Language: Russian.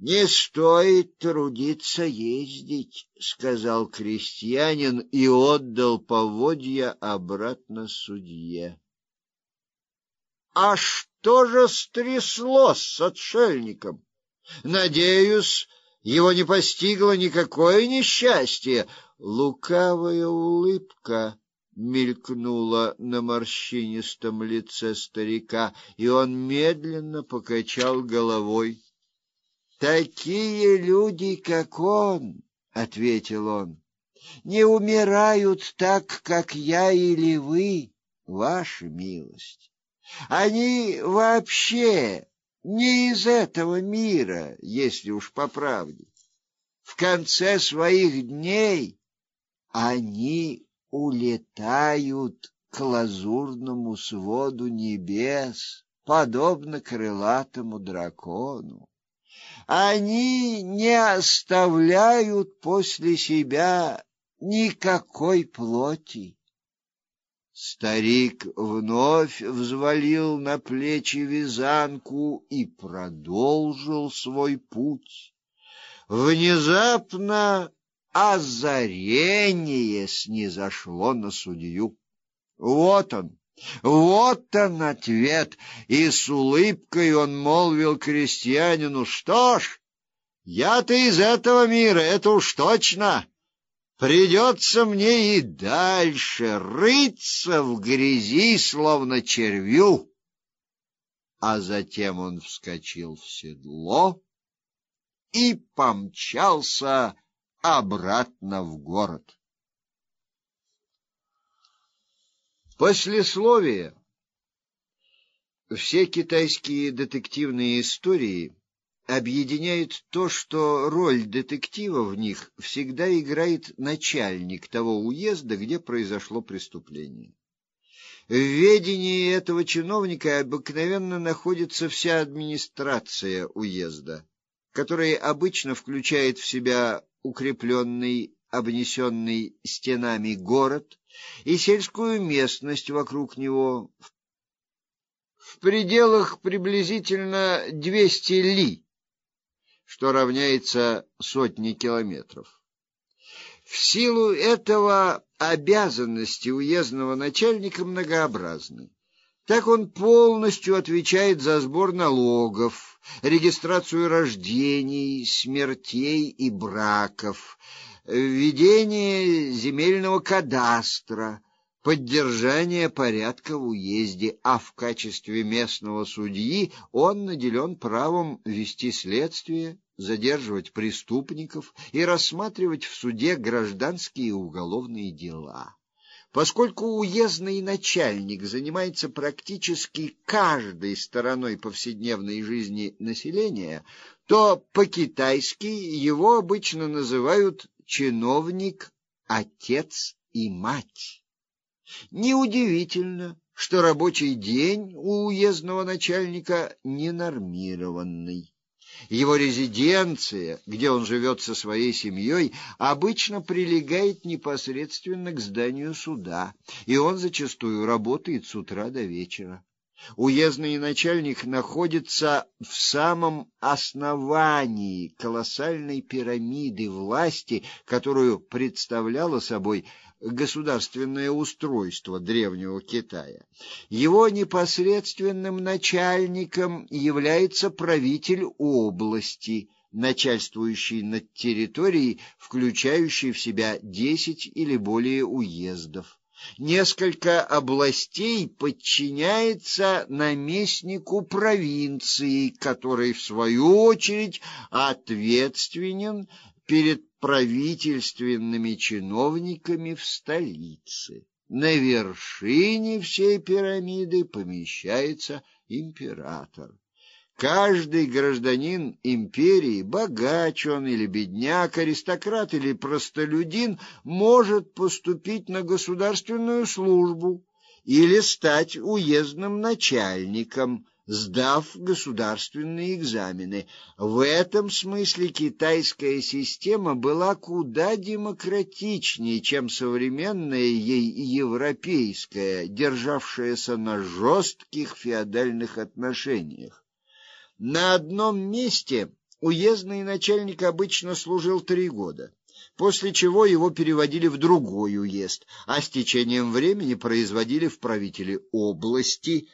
Не стоит трудиться ездить, сказал крестьянин и отдал поводья обратно судье. А что же стряслось с отшельником? Надеюсь, его не постигло никакое несчастье. Лукавая улыбка мелькнула на морщинистом лице старика, и он медленно покачал головой. Такие люди, как он, ответил он. Не умирают так, как я или вы, ваша милость. Они вообще не из этого мира, если уж по правде. В конце своих дней они улетают к лазурному своду небес, подобно крылатому дракону. Они не оставляют после себя никакой плоти. Старик вновь взвалил на плечи вязанку и продолжил свой путь. Внезапно озарение снизошло на судью. Вот он, вот он ответ, и с улыбкой он молвил крестьянину: "Что ж, я-то из этого мира, это уж точно. Придется мне и дальше рыться в грязи, словно червю". А затем он вскочил в седло и помчался обратно в город. Послесловие. Все китайские детективные истории объединяет то, что роль детектива в них всегда играет начальник того уезда, где произошло преступление. В ведении этого чиновника обыкновенно находится вся администрация уезда, которая обычно включает в себя укрепленный, обнесенный стенами город, и сельскую местность вокруг него в пределах приблизительно 200 ли, что равняется сотне километров. В силу этого обязанности уездного начальника многообразны. Так он полностью отвечает за сбор налогов, регистрацию рождений, смертей и браков, ведение земельного кадастра, поддержание порядка в уезде, а в качестве местного судьи он наделен правом вести следствие, задерживать преступников и рассматривать в суде гражданские и уголовные дела. Поскольку уездный начальник занимается практически каждой стороной повседневной жизни населения, то по-китайски его обычно называют чиновник, отец и мать. Неудивительно, что рабочий день у уездного начальника ненормированный. Его резиденция, где он живет со своей семьей, обычно прилегает непосредственно к зданию суда, и он зачастую работает с утра до вечера. Уездный начальник находится в самом основании колоссальной пирамиды власти, которую представляло собой государственное устройство древнего Китая. Его непосредственным начальником является правитель области, начальствующий над территорией, включающей в себя десять или более уездов. Несколько областей подчиняется наместнику провинции, который в свою очередь ответственен перед правительственными чиновниками в столице. На вершине всей пирамиды помещается император. Каждый гражданин империи, богач он или бедняк, аристократ или простолюдин, может поступить на государственную службу или стать уездным начальником, сдав государственные экзамены. В этом смысле китайская система была куда демократичнее, чем современная ей европейская, державшаяся на жестких феодальных отношениях. На одном месте Уездный начальник обычно служил три года, после чего его переводили в другой уезд, а с течением времени производили в правители области,